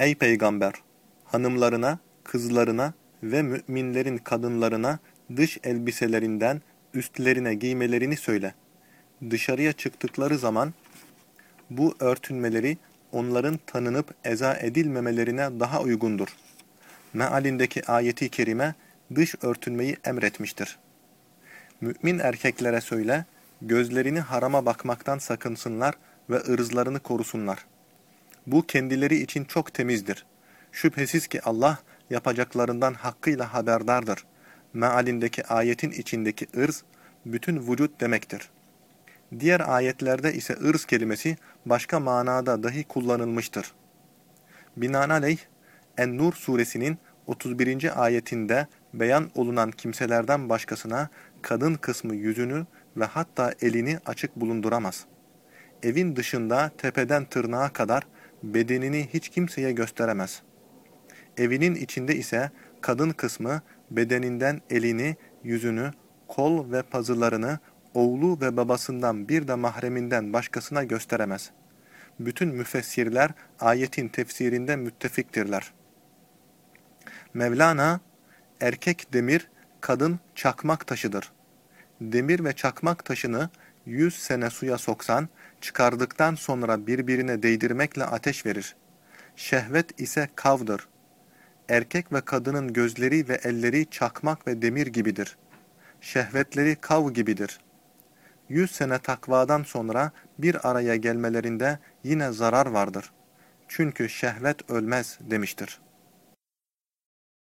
Ey peygamber! Hanımlarına, kızlarına ve müminlerin kadınlarına dış elbiselerinden üstlerine giymelerini söyle. Dışarıya çıktıkları zaman bu örtünmeleri onların tanınıp eza edilmemelerine daha uygundur. Mealindeki ayeti kerime dış örtünmeyi emretmiştir. Mümin erkeklere söyle, gözlerini harama bakmaktan sakınsınlar ve ırzlarını korusunlar. Bu kendileri için çok temizdir. Şüphesiz ki Allah yapacaklarından hakkıyla haberdardır. Mealindeki ayetin içindeki ırz, bütün vücut demektir. Diğer ayetlerde ise ırz kelimesi başka manada dahi kullanılmıştır. Binaenaleyh, En-Nur suresinin 31. ayetinde beyan olunan kimselerden başkasına kadın kısmı yüzünü ve hatta elini açık bulunduramaz. Evin dışında tepeden tırnağa kadar bedenini hiç kimseye gösteremez. Evinin içinde ise kadın kısmı bedeninden elini, yüzünü, kol ve pazılarını oğlu ve babasından bir de mahreminden başkasına gösteremez. Bütün müfessirler ayetin tefsirinde müttefiktirler. Mevlana, erkek demir, kadın çakmak taşıdır. Demir ve çakmak taşını yüz sene suya soksan, çıkardıktan sonra birbirine değdirmekle ateş verir. Şehvet ise kavdır. Erkek ve kadının gözleri ve elleri çakmak ve demir gibidir. Şehvetleri kav gibidir. Yüz sene takvadan sonra bir araya gelmelerinde yine zarar vardır. Çünkü şehvet ölmez demiştir.